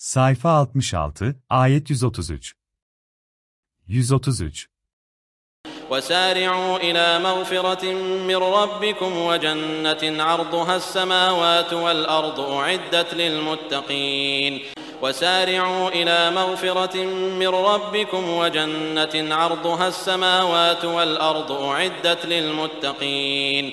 Sayfa 66, ayet 133. 133. وسارعوا إلى مغفرة من ربكم وجنة عرضها السماوات والأرض أعدت للمتقين وسارعوا إلى مغفرة من ربكم وجنة عرضها السماوات والأرض أعدت للمتقين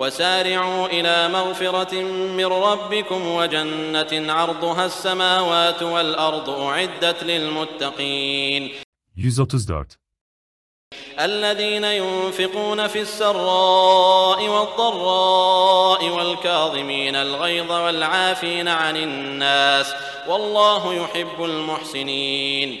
وسارعوا إلى مغفرة من ربكم وجنة عرضها السماوات والأرض أعدت للمتقين 134. الذين ينفقون في السراء والضراء والكاظمين الغيظ والعافين عن الناس والله يحب المحسنين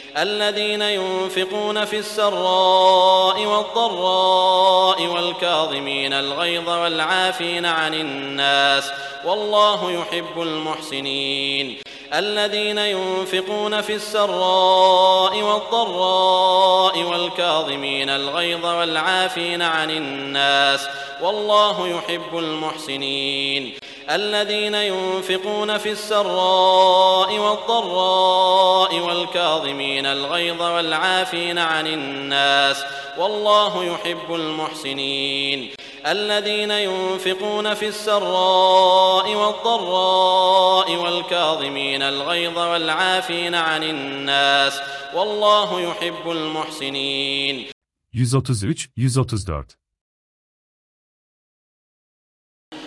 الذين ينفقون في السراء والضراء والكاظمين الغيظ والعافين عن الناس والله يحب المحسنين. الذين ينفقون في السراء والضراء والكاظمين الغيظ والعافين عن الناس والله يحب المحسنين. الذين ينفقون في السراء والضراء والكاظمين الغيظ والعافين عن الناس والله يحب المحسنين الذين ينفقون في السراء والضراء والكاظمين الغيظ والعافين عن الناس والله يحب المحسنين 133 134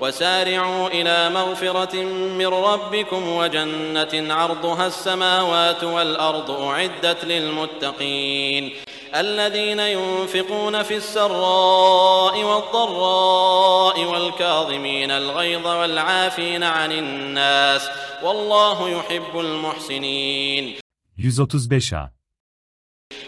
وسارعوا إلى مغفرة من ربكم وجنة عرضها السماوات والأرض أعدت للمتقين. الذين ينفقون في السراء والضراء والكاظمين الغيظ والعافين عن الناس والله يحب المحسنين. 135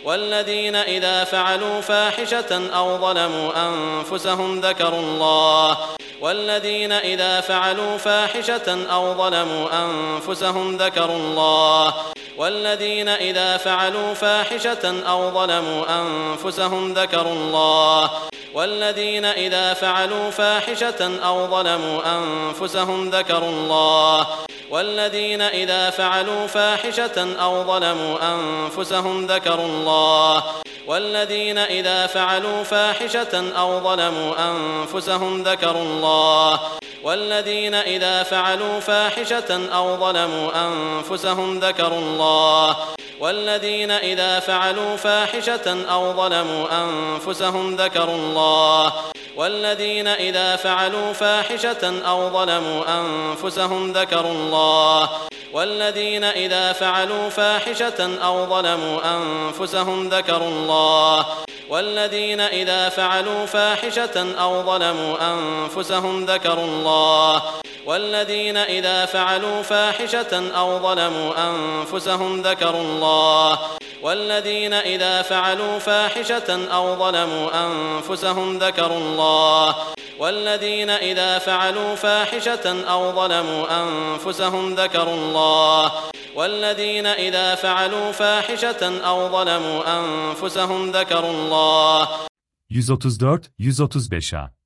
والذين إذا فعلوا فاحشة أو ظلموا أنفسهم ذكروا الله والذين إذا فعلوا فاحشة أو ظلموا أنفسهم ذكروا الله والذين إذا فعلوا فاحشة أو ظلموا أنفسهم ذكروا الله. والذين إذا فعلوا فاحشة أو ظلموا أنفسهم ذكروا الله. والذين إذا فعلوا فاحشة أو ظلموا أنفسهم ذكروا الله. والذين إذا فعلوا فاحشة أو ظلموا أنفسهم ذكروا الله. والذين إذا فعلوا فاحشة أو ظلموا أنفسهم ذكروا الله. والذين إذا فعلوا فاحشة أو ظلموا أنفسهم ذكروا الله. والذين إذا فعلوا فاحشة أو ظلموا أنفسهم ذكروا الله. والذين إذا فعلوا فاحشة أو ظلموا أنفسهم ذكروا الله. والذين إذا فعلوا فاحشة أو ظلموا أنفسهم ذكروا الله. والذين إذا فعلوا فاحشة أو ظلموا أنفسهم ذكروا الله. والذين إذا فعلوا فاحشة أو ظلموا أنفسهم ذكروا الله. والذين إذا فعلوا فاحشة أو ظلموا أنفسهم ذكروا الله. والذين إذا فعلوا فاحشة أو ظلموا أنفسهم ذكروا الله. 134 135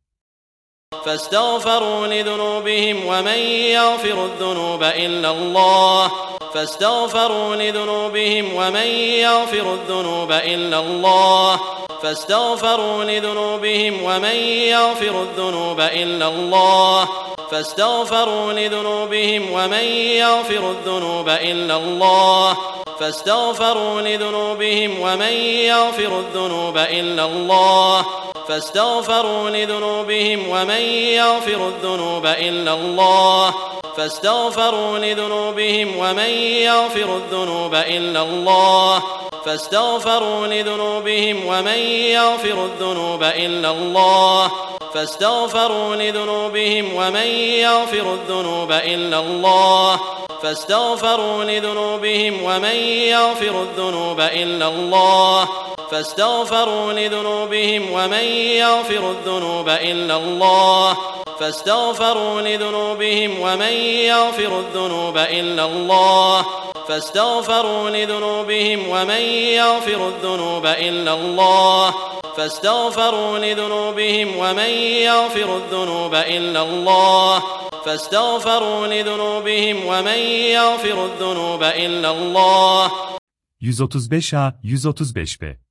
فاستغفروا لذنوبهم ومن يغفر الذنوب إلا الله. فاستغفروا لذنوبهم ومن يغفر الذنوب إلا الله. فاستغفروا لذنوبهم ومن يغفر الذنوب إلا الله. فاستغفروا لذنوبهم ومن يغفر الذنوب إلا الله. فاستغفروا لذنوبهم ومن يغفر الذنوب إلا الله. فاستغفروا لذنوبهم ومن يغفر الذنوب إلا الله. فاستغفروا لذنوبهم ومن يغفر الذنوب إلا الله. فاستغفروا لذنوبهم ومن يغفر الذنوب إلا الله. فاستغفروا لذنوبهم ومن يغفر الذنوب إلا الله. فاستغفروا لذنوبهم ومن يغفر الذنوب إلا الله. فاستغفروا لذنوبهم ومن يغفر الذنوب إلا الله. فاستغفروا لذنوبهم ومن يغفر الذنوب إلا الله. فاستغفروا لذنوبهم ومن يغفر الذنوب إلا الله. فاستغفروا لذنوبهم ومن يغفر الذنوب إلا الله. فاستغفروا لذنوبهم ومن يغفر الذنوب إلا الله. 135 a 135 b.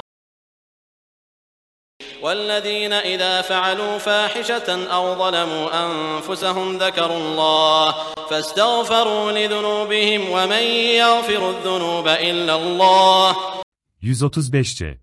والذين إذا فعلوا فاحشة أو ظلموا أنفسهم ذكروا الله فاستغفروا لذنوبهم ومن يغفر الذنوب إلا الله. 135 c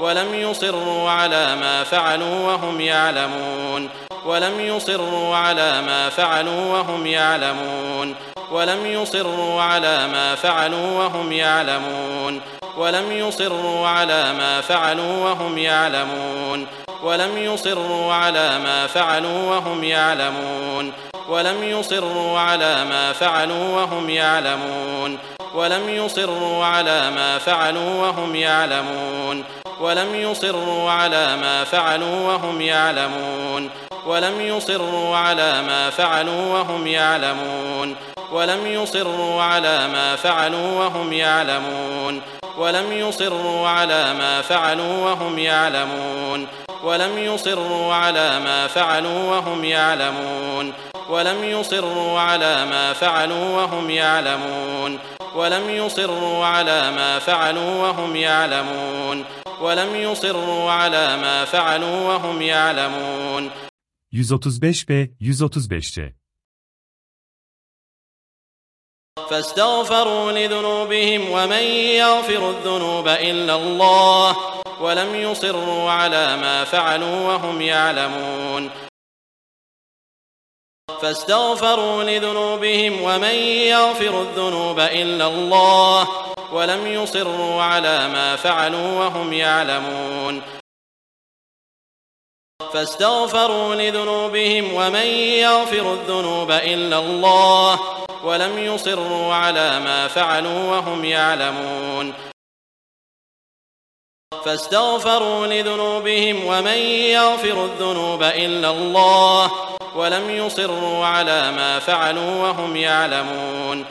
ولم يصروا على ما فعلوا وهم يعلمون. ولم يصروا على ما فعلوا وهم يعلمون. ولم يصروا على ما فعلوا وهم يعلمون. ولم يصروا على ما فعلوا وهم يعلمون. ولم يصروا على ما فعلوا وهم يعلمون. ولم يصروا على ما فعلوا وهم يعلمون. ولم يصروا على ما فعلوا وهم يعلمون. ولم يصروا على ما فعلوا وهم يعلمون. ولم يصروا على ما فعلوا وهم يعلمون. ولم يصروا على ما فعلوا وهم يعلمون. ولم يصروا على ما فعلوا وهم يعلمون. ولم يصروا على ما فعلوا وهم يعلمون. ولم يصروا على ما فعلوا وهم يعلمون. ولم يصروا على ما فعلوا وهم يعلمون. ولم يصروا على ما فعلوا وهم يعلمون. 135 b 135 c. فاستغفروا لذنوبهم ومن يغفر الذنوب إلا الله ولم يصروا على ما فعلوا وهم يعلمون. فاستغفروا لذنوبهم ومن يغفر الذنوب إلا الله ولم يصروا على ما فعلوا وهم يعلمون. فاستغفروا لذنوبهم ومن يغفر الذنوب إلا الله ولم يصروا على ما فعلوا وهم يعلمون. فاستغفروا لذنوبهم ومن يغفر الذنوب إلا الله ولم يصروا على ما فعلوا وهم يعلمون.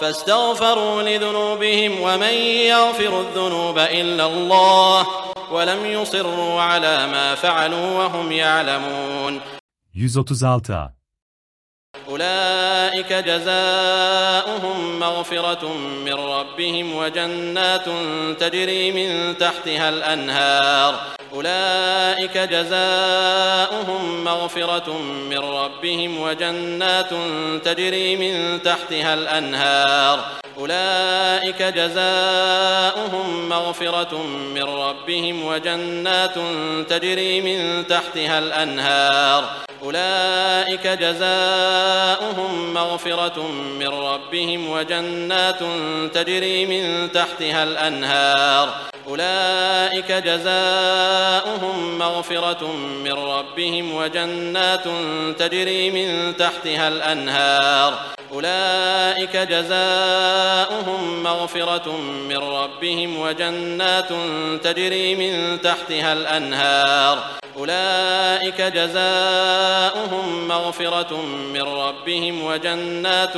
فاستغفروا لذنوبهم ومن يغفر الذنوب إلا الله ولم يصروا على ما فعلوا وهم يعلمون. 136 أولئك جزاؤهم مغفرة من ربهم وجنات تجري من تحتها الأنهار. أولئك جزاؤهم مغفرة من ربهم وجنات تجري من تحتها الأنهار. أولئك جزاؤهم مغفرة من ربهم وجنات تجري من تحتها الأنهار. أولئك جزاؤهم مغفرة من ربهم وجنات تجري من تحتها الأنهار. أولئك جزاؤهم مغفرة من ربهم وجنات تجري من تحتها الأنهار. أولئك جزاؤهم مغفرة من ربهم وجنات تجري من تحتها الأنهار. أولئك جزاؤهم مغفرة من ربهم وجنات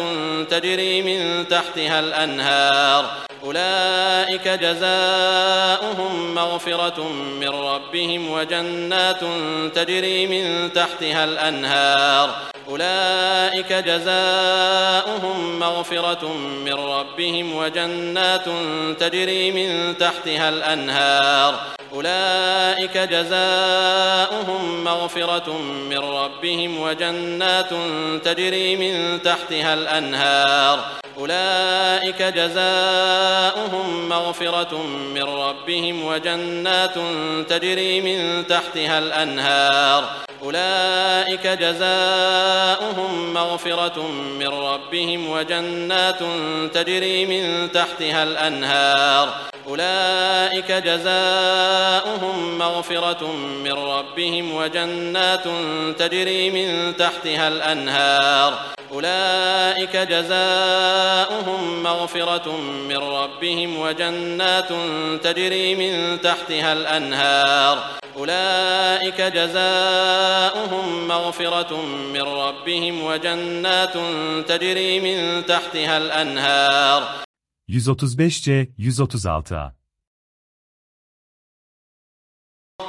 تجري من تحتها الأنهار. أولئك جزاؤهم مغفرة من ربهم وجنات تجري من تحتها الأنهار. أولئك جزاؤهم مغفرة من ربهم وجنات تجري من تحتها الأنهار. أولئك جزاؤهم مغفرة من ربهم وجنات تجري من تحتها الأنهار. أولئك جزاؤهم مغفرة من ربهم وجنات تجري من تحتها الأنهار. أولئك جزاؤهم مغفرة من ربهم وجنات تجري من تحتها الأنهار. أولئك جزاؤهم مغفرة من ربهم وجنات تجري من تحتها الأنهار. أولئك جزاؤهم مغفرة من ربهم وجنات تجري من تحتها الأنهار. أولئك جزاؤهم مغفرة من ربهم وجنات تجري من تحتها الأنهار. 135C 136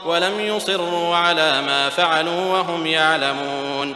ولم يصروا على ما فعلوا وهم يعلمون.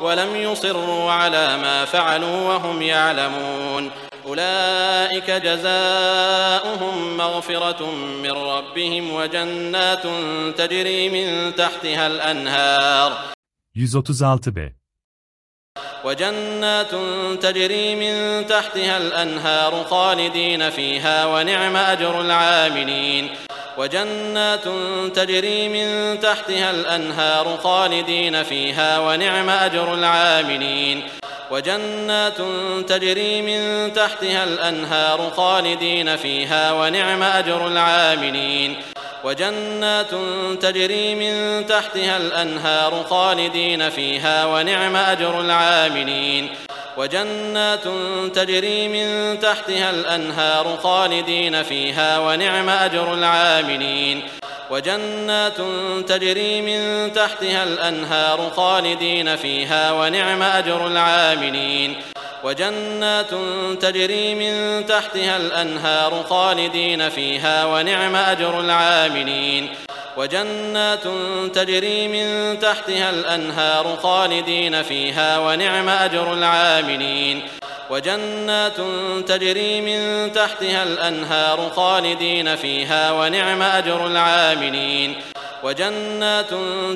ولم يصروا على ما فعلوا وهم يعلمون. أولئك جزاؤهم مغفرة من ربهم وجنات تجري من تحتها الأنهار. 136B وجنات تجري من تحتها الأنهار خالدين فيها ونعم أجر العاملين. وجنات تجري من تحتها الأنهار خالدين فيها ونعم أجر العاملين. وجنات تجري من تحتها الأنهار خالدين فيها ونعم أجر العاملين. وجنات تجري من تحتها الأنهار خالدين فيها ونعم أجر العاملين. وجنات تجري من تحتها الأنهار خالدين فيها ونعم أجر العاملين. وجنات تجري من تحتها الأنهار خالدين فيها ونعم أجر العاملين. وجنات تجري من تحتها الأنهار خالدين فيها ونعم أجر العاملين. وجنات تجري من تحتها الأنهار خالدين فيها ونعم أجر العاملين. وجنات تجري من تحتها الأنهار خالدين فيها ونعم أجر العاملين. وجنات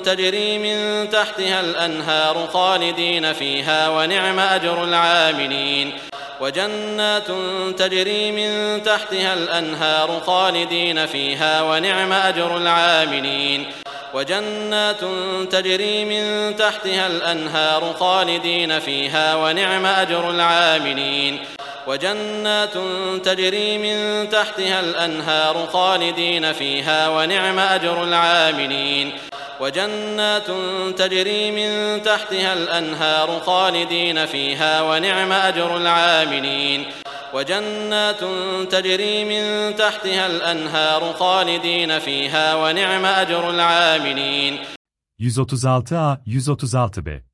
تجري من تحتها الأنهار خالدين فيها ونعم أجر العاملين. وجنات تجري من تحتها الأنهار خالدين فيها ونعم أجر العاملين. وجنات تجري من تحتها الأنهار خالدين فيها ونعم أجر العاملين. وجنات تجري من تحتها الأنهار خالدين فيها ونعم أجر العاملين. وجنات تجري من تحتها الأنهار خالدين فيها ونعم أجر العاملين. وجنات تجري من تحتها الأنهار خالدين فيها ونعم أجر العاملين. 136A 136B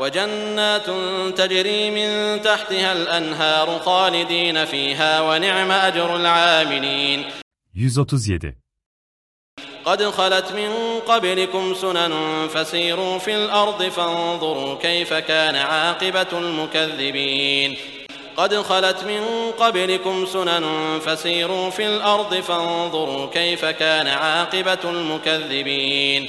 وجنات تجري من تحتها الأنهار خالدين فيها ونعم أجر العاملين. 137 قد خلت من قبلكم سنن فسيروا في الأرض فانظروا كيف كان عاقبة المكذبين. قد خلت من قبلكم سنن فسيروا في الأرض فانظروا كيف كان عاقبة المكذبين.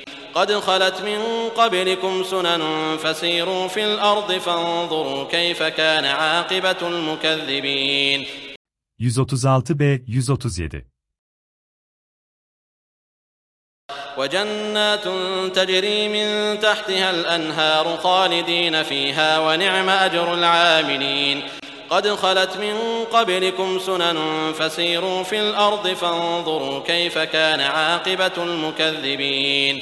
قد خلت من قبلكم سنن فسيروا في الأرض فانظروا كيف كان عاقبة المكذبين. 136b 137 وجنات تجري من تحتها الأنهار خالدين فيها ونعم أجر العاملين. قد خلت من قبلكم سنن فسيروا في الأرض فانظروا كيف كان عاقبة المكذبين.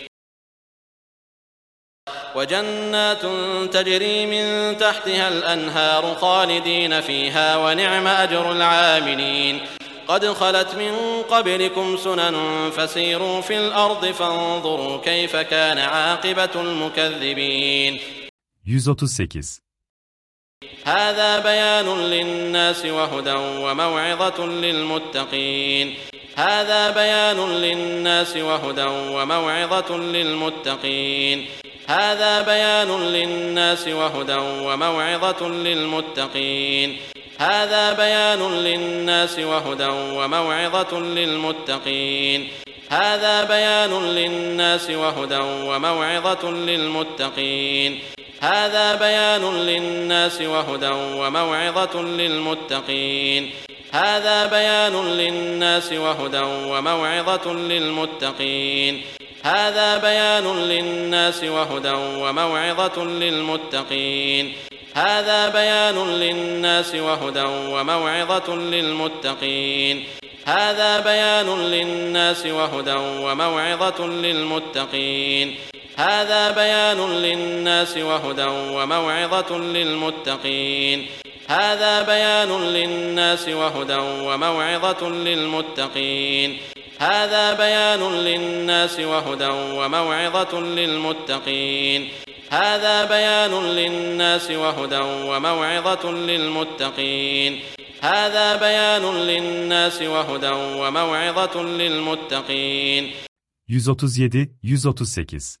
وجنات تجري من تحتها الأنهار خالدين فيها ونعم أجر العاملين. قد خلت من قبلكم سنن فسيروا في الأرض فانظروا كيف كان عاقبة المكذبين. 138 هذا بيان للناس وهدى وموعظة للمتقين. هذا بيان للناس وهدى وموعظة للمتقين. هذا بيان للناس وهدى وموعظة للمتقين. هذا بيان للناس وهدى وموعظة للمتقين. هذا بيان للناس وهدى وموعظة للمتقين. هذا بيان للناس وهدى وموعظة للمتقين. هذا بيان للناس وهدى وموعظة للمتقين. هذا بيان للناس وهدى وموعظة للمتقين. هذا بيان للناس وهدى وموعظة للمتقين. هذا بيان للناس وهدى وموعظة للمتقين. هذا بيان للناس وهدى وموعظة للمتقين. هذا بيان للناس وهدى وموعظة للمتقين. هذا بيان للناس وهدى وموعظة للمتقين. هذا بيان للناس وهدى وموعظة للمتقين. هذا بيان للناس وهدى وموعظة للمتقين. 137 138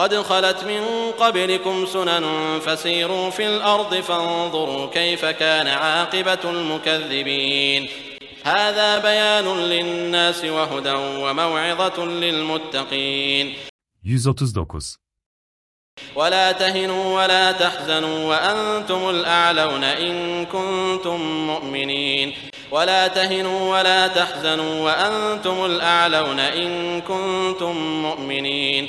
قد خلت من قبلكم سنن فسيروا في الأرض فانظروا كيف كان عاقبة المكذبين. هذا بيان للناس وهدى وموعظة للمتقين. 139 ولا تهنوا ولا تحزنوا وأنتم الأعلون إن كنتم مؤمنين. ولا تهنوا ولا تحزنوا وأنتم الأعلون إن كنتم مؤمنين.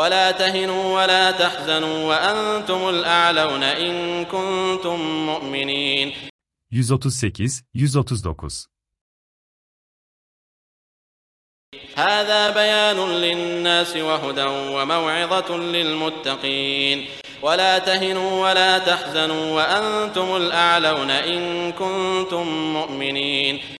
ولا تهنوا ولا تحزنوا وأنتم الأعلون إن كنتم مؤمنين. 138 139 هذا بيان للناس وهدى وموعظة للمتقين. ولا تهنوا ولا تحزنوا وأنتم الأعلون إن كنتم مؤمنين.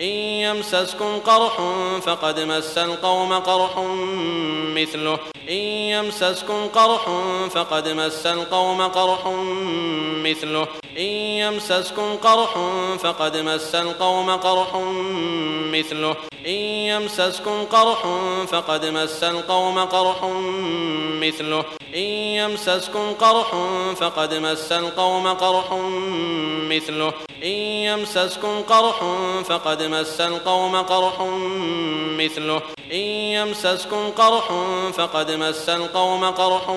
إن يمسسكم قرح فقد مس القوم قرح مثله. إن يمسسكم قرح فقد مس القوم قرح مثله. إن يمسسكم قرح فقد مس القوم قرح مثله. إن يمسسكم قرح فقد مس القوم قرح مثله. إن يمسسكم قرح فقد مس القوم قرح مثله. إن يمسسكم قرح فقد مس القوم قرح مثله. إن يمسسكم قرح فقد مس القوم قرح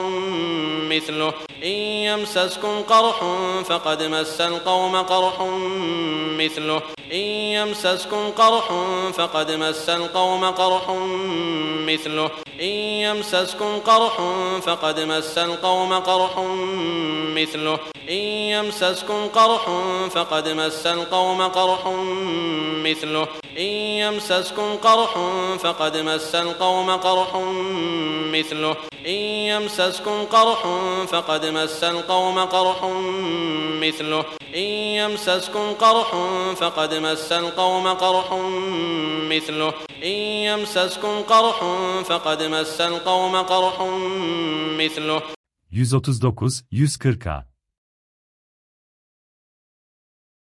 مثله. إن يمسسكم قرح فقد مس القوم قرح مثله. إن يمسسكم قرح فقد مس القوم قرح مثله. إن يمسسكم قرح فقد مس القوم قرح مثله. إن يمسسكم قرح فقد مس القوم قرح مثله. إن يمسسكم قرح فقد مس القوم قرح مثله. إن يمسسكم قرح فقد مس القوم قرح مثله. إن يمسسكم قرح فقد مس القوم قرح مثله. إن يمسسكم قرح فقد مس القوم قرح مثله. 139 140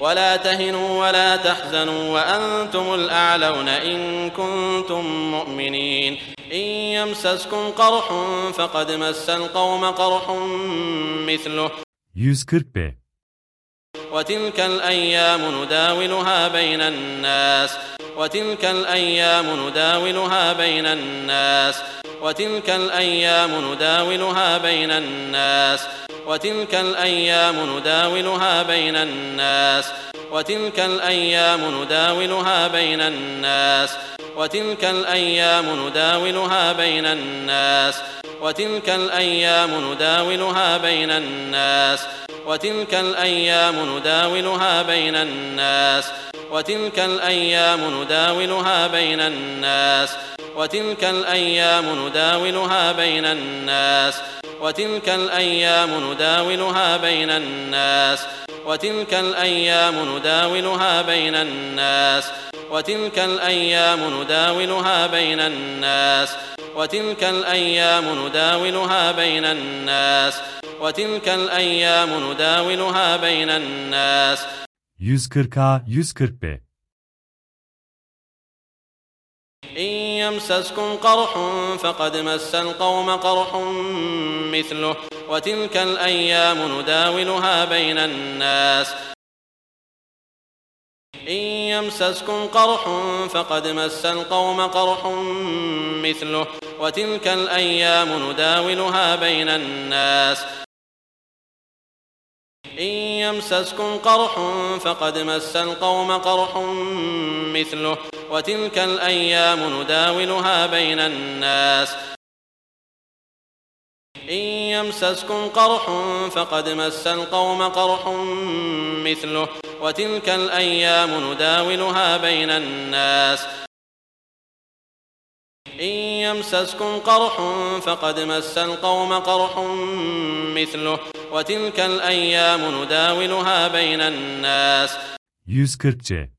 ولا تهنوا ولا تحزنوا وأنتم الأعلون إن كنتم مؤمنين. إن يمسسكم قرح فقد مس القوم قرح مثله. 140 وتلك الأيام نداولها بين الناس. وتلك الأيام نداولها بين الناس. وتلك الأيام نداولها بين الناس. وتلك الأيام نداولها بين الناس وتلك الأيام نداولها بين الناس وتلك الأيام نداولها بين الناس وتلك الأيام نداولها بين الناس وتلك الأيام نداولها بين الناس وتلك الأيام نداولها بين الناس وتلك الأيام نداولها بين الناس. وتلك الأيام نداولها بين الناس وتلك الأيام نداولها بين الناس وتلك الأيام نداولها بين الناس وتلك الأيام نداولها بين الناس وتلك الأيام نداولها بين الناس. 140A 140B إن يمسسكم قرح فقد مس القوم قرح مثله وتلك الأيام نداولها بين الناس. إن يمسسكم قرح فقد مس القوم قرح مثله وتلك الأيام نداولها بين الناس. إن يمسسكم قرح فقد مس القوم قرح مثله وتلك الأيام نداولها بين الناس. إن يمسسكم قرح فقد مس القوم قرح مثله وتلك الأيام نداولها بين الناس. إن يمسسكم قرح فقد مس القوم قرح مثله وتلك الأيام نداولها بين الناس. 140C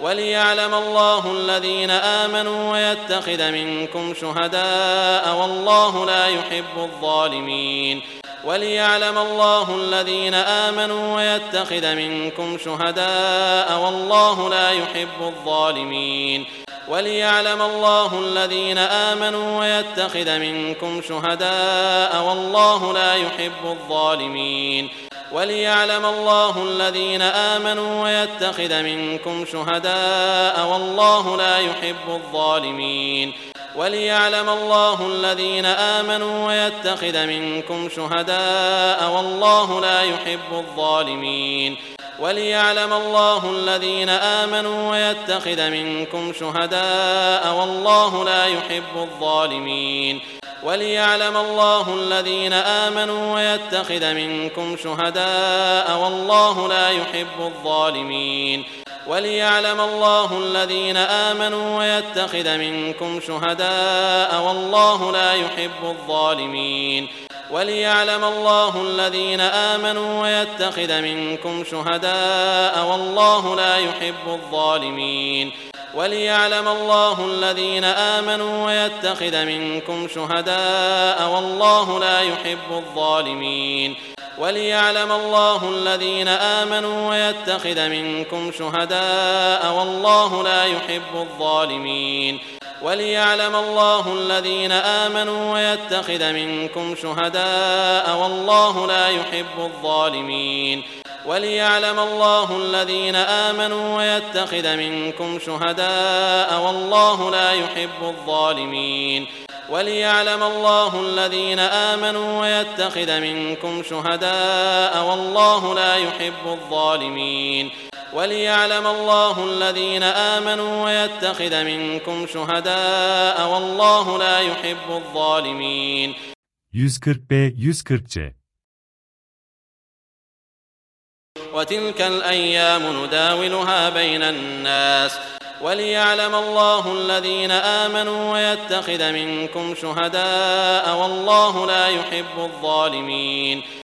وليعلم الله الذين آمنوا ويتخذ منكم شهداء والله لا يحب الظالمين. وليعلم الله الذين آمنوا ويتخذ منكم شهداء والله لا يحب الظالمين. وليعلم الله الذين آمنوا ويتخذ منكم شهداء والله لا يحب الظالمين. وليعلم الله الذين آمنوا ويتخذ منكم شهداء والله لا يحب الظالمين. وليعلم الله الذين آمنوا ويتخذ منكم شهداء والله لا يحب الظالمين. وليعلم الله الذين آمنوا ويتخذ منكم شهداء والله لا يحب الظالمين. وليعلم الله الذين آمنوا ويتخذ منكم شهداء والله لا يحب الظالمين. وليعلم الله الذين آمنوا ويتخذ منكم شهداء والله لا يحب الظالمين. وليعلم الله الذين آمنوا ويتخذ منكم شهداء والله لا يحب الظالمين. وليعلم الله الذين آمنوا ويتخذ منكم شهداء والله لا يحب الظالمين. وليعلم الله الذين آمنوا ويتخذ منكم شهداء والله لا يحب الظالمين. وليعلم الله الذين آمنوا ويتخذ منكم شهداء والله لا يحب الظالمين. وليعلم الله الذين آمنوا ويتخذ منكم شهداء والله لا يحب الظالمين. وليعلم الله الذين آمنوا ويتخذ منكم شهداء والله لا يحب الظالمين. وليعلم الله الذين آمنوا ويتخذ منكم شهداء والله لا يحب الظالمين. 140B 140C وتلك الأيام نداولها بين الناس. وليعلم الله الذين آمنوا ويتخذ منكم شهداء والله لا يحب الظالمين.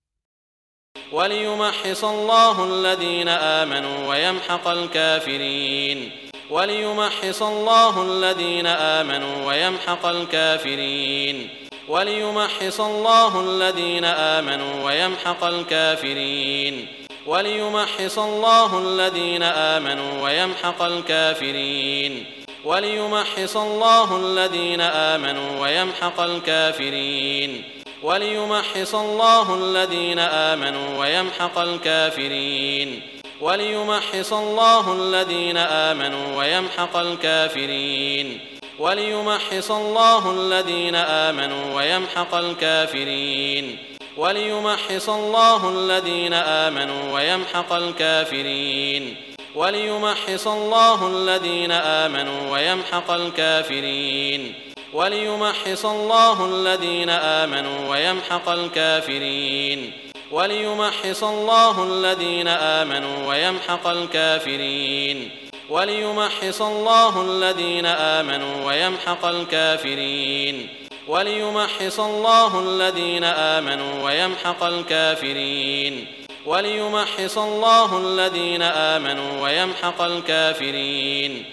وليمحص الله الذين آمنوا ويمحق الكافرين. وليمحص الله الذين آمنوا ويمحق الكافرين. وليمحص الله الذين آمنوا ويمحق الكافرين. وليمحص الله الذين آمنوا ويمحق الكافرين. وليمحص الله الذين آمنوا ويمحق الكافرين. وليمحص الله الذين آمنوا ويمحق الكافرين. وليمحص الله الذين آمنوا ويمحق الكافرين. وليمحص الله الذين آمنوا ويمحق الكافرين. وليمحص الله الذين آمنوا ويمحق الكافرين. وليمحص الله الذين آمنوا ويمحق الكافرين. وليمحص الله الذين آمنوا ويمحق الكافرين. وليمحص الله الذين آمنوا ويمحق الكافرين. وليمحص الله الذين آمنوا ويمحق الكافرين. وليمحص الله الذين آمنوا ويمحق الكافرين. وليمحص الله الذين آمنوا ويمحق الكافرين.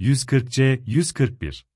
140C 141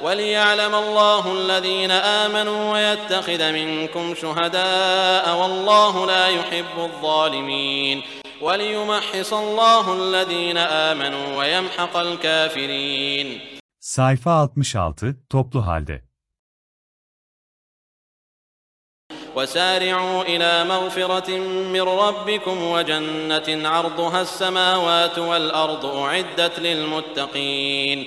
وليعلم الله الذين آمنوا ويتخذ منكم شهداء والله لا يحب الظالمين وليمحص الله الذين آمنوا ويمحق الكافرين Sayfa 66, toplu halde. وسارعوا إلى مغفرة من ربكم وجنة عرضها السماوات والأرض أعدت للمتقين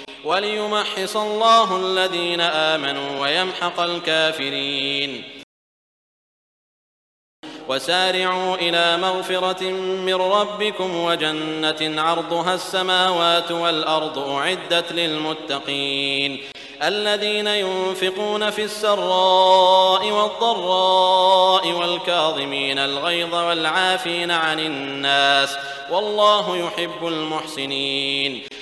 وليمحص الله الذين آمنوا ويمحق الكافرين. وسارعوا إلى مغفرة من ربكم وجنة عرضها السماوات والأرض أعدت للمتقين. الذين ينفقون في السراء والضراء والكاظمين الغيظ والعافين عن الناس والله يحب المحسنين.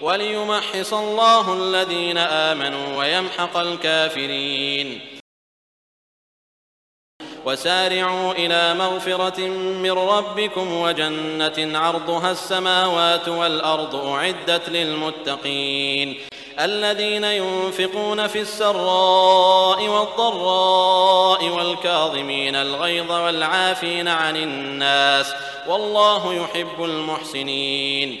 وليمحص الله الذين آمنوا ويمحق الكافرين. وسارعوا إلى مغفرة من ربكم وجنة عرضها السماوات والأرض أعدت للمتقين. الذين ينفقون في السراء والضراء والكاظمين الغيظ والعافين عن الناس والله يحب المحسنين.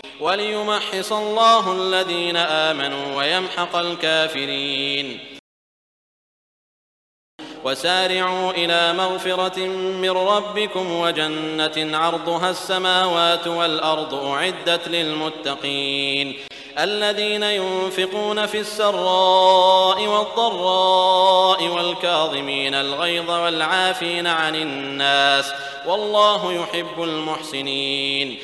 وليمحص الله الذين آمنوا ويمحق الكافرين. وسارعوا إلى مغفرة من ربكم وجنة عرضها السماوات والأرض أعدت للمتقين. الذين ينفقون في السراء والضراء والكاظمين الغيظ والعافين عن الناس والله يحب المحسنين.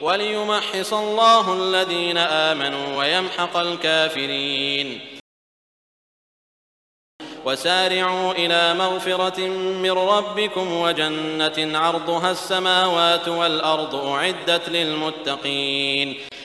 وليمحص الله الذين آمنوا ويمحق الكافرين. وسارعوا إلى مغفرة من ربكم وجنة عرضها السماوات والأرض أعدت للمتقين.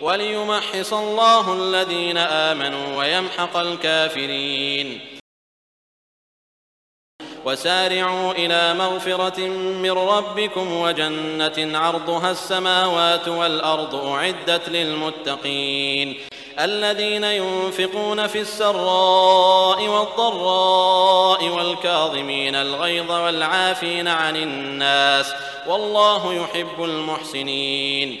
وليمحص الله الذين آمنوا ويمحق الكافرين. وسارعوا إلى مغفرة من ربكم وجنة عرضها السماوات والأرض أعدت للمتقين. الذين ينفقون في السراء والضراء والكاظمين الغيظ والعافين عن الناس والله يحب المحسنين.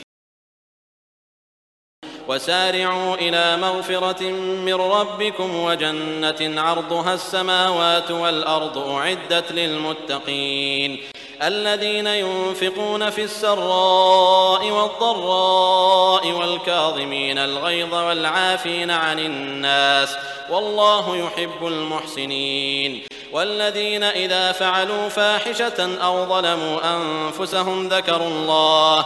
وسارعوا إلى مغفرة من ربكم وجنة عرضها السماوات والأرض أعدت للمتقين. الذين ينفقون في السراء والضراء والكاظمين الغيظ والعافين عن الناس والله يحب المحسنين. والذين إذا فعلوا فاحشة أو ظلموا أنفسهم ذكروا الله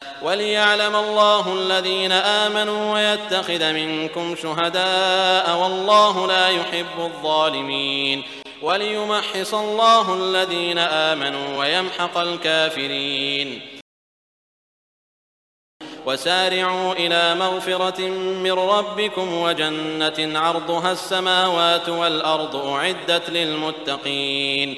وليعلم الله الذين آمنوا ويتخذ منكم شهداء والله لا يحب الظالمين وليمحص الله الذين آمنوا ويمحق الكافرين وسارعوا إلى مغفرة من ربكم وجنة عرضها السماوات والأرض أعدت للمتقين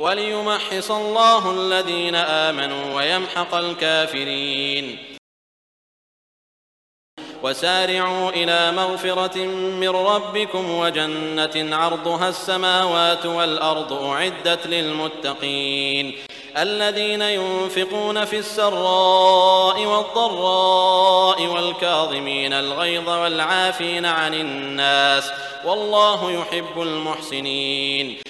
وليمحص الله الذين آمنوا ويمحق الكافرين. وسارعوا إلى مغفرة من ربكم وجنة عرضها السماوات والأرض أعدت للمتقين. الذين ينفقون في السراء والضراء والكاظمين الغيظ والعافين عن الناس والله يحب المحسنين.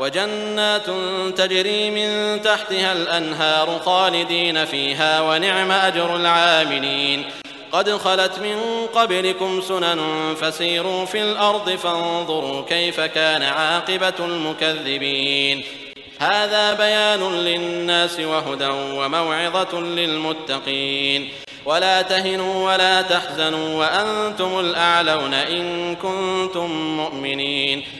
وجنات تجري من تحتها الأنهار خالدين فيها ونعم أجر العاملين. قد خلت من قبلكم سنن فسيروا في الأرض فانظروا كيف كان عاقبة المكذبين. هذا بيان للناس وهدى وموعظة للمتقين. ولا تهنوا ولا تحزنوا وأنتم الأعلون إن كنتم مؤمنين.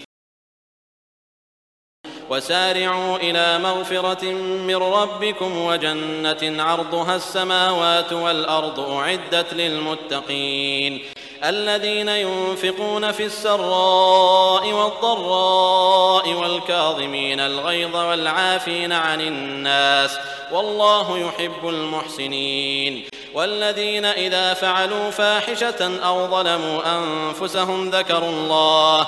وسارعوا إلى مغفرة من ربكم وجنة عرضها السماوات والأرض أعدت للمتقين الذين ينفقون في السراء والضراء والكاظمين الغيظ والعافين عن الناس والله يحب المحسنين والذين إذا فعلوا فاحشة أو ظلموا أنفسهم ذكروا الله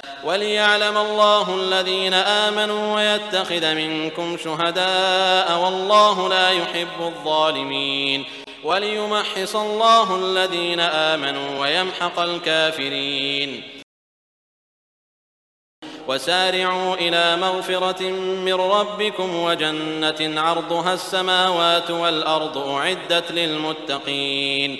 وليعلم الله الذين آمنوا ويتخذ منكم شهداء والله لا يحب الظالمين وليمحص الله الذين آمنوا ويمحق الكافرين وسارعوا إلى مغفرة من ربكم وجنة عرضها السماوات والأرض أعدت للمتقين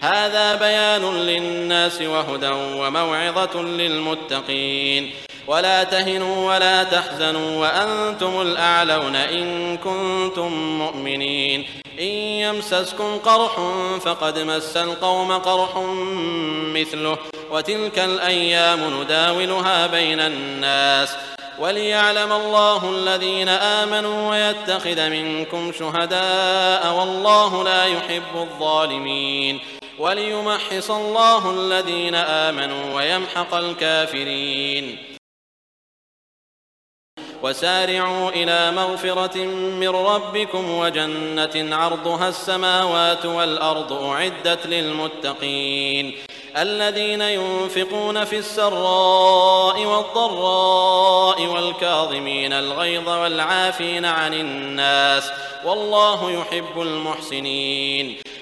هذا بيان للناس وهدى وموعظة للمتقين. ولا تهنوا ولا تحزنوا وأنتم الأعلون إن كنتم مؤمنين. إن يمسسكم قرح فقد مس القوم قرح مثله وتلك الأيام نداولها بين الناس. وليعلم الله الذين آمنوا ويتخذ منكم شهداء والله لا يحب الظالمين. وليمحص الله الذين آمنوا ويمحق الكافرين. وسارعوا إلى مغفرة من ربكم وجنة عرضها السماوات والأرض أعدت للمتقين. الذين ينفقون في السراء والضراء والكاظمين الغيظ والعافين عن الناس والله يحب المحسنين.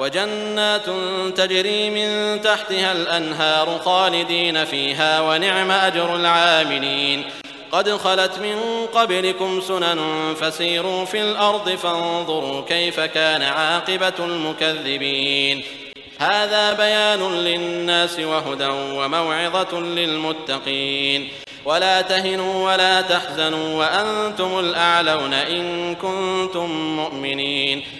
وجنات تجري من تحتها الأنهار خالدين فيها ونعم أجر العاملين. قد خلت من قبلكم سنن فسيروا في الأرض فانظروا كيف كان عاقبة المكذبين. هذا بيان للناس وهدى وموعظة للمتقين. ولا تهنوا ولا تحزنوا وأنتم الأعلون إن كنتم مؤمنين.